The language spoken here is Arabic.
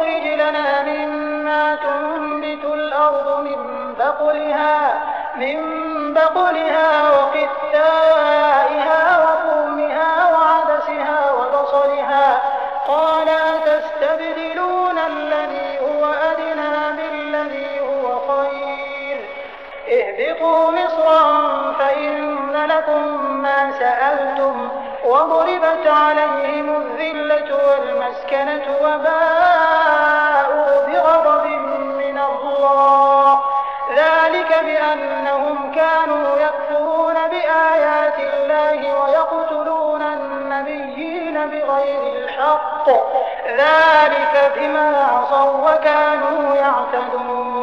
يخرج لنا مما تنبت الأرض من بقلها من بقلها وقثائها وفومها وعدسها وبصلها. قال أتستبدلون الذي هو أدنى بالذي هو خير؟ اهبطوا مصرا فإن لكم ما سألتم وضربت عليهم الذلة والمسكنة وباءوا بغير الحق. ذلك بما عصوا وكانوا يعتدون.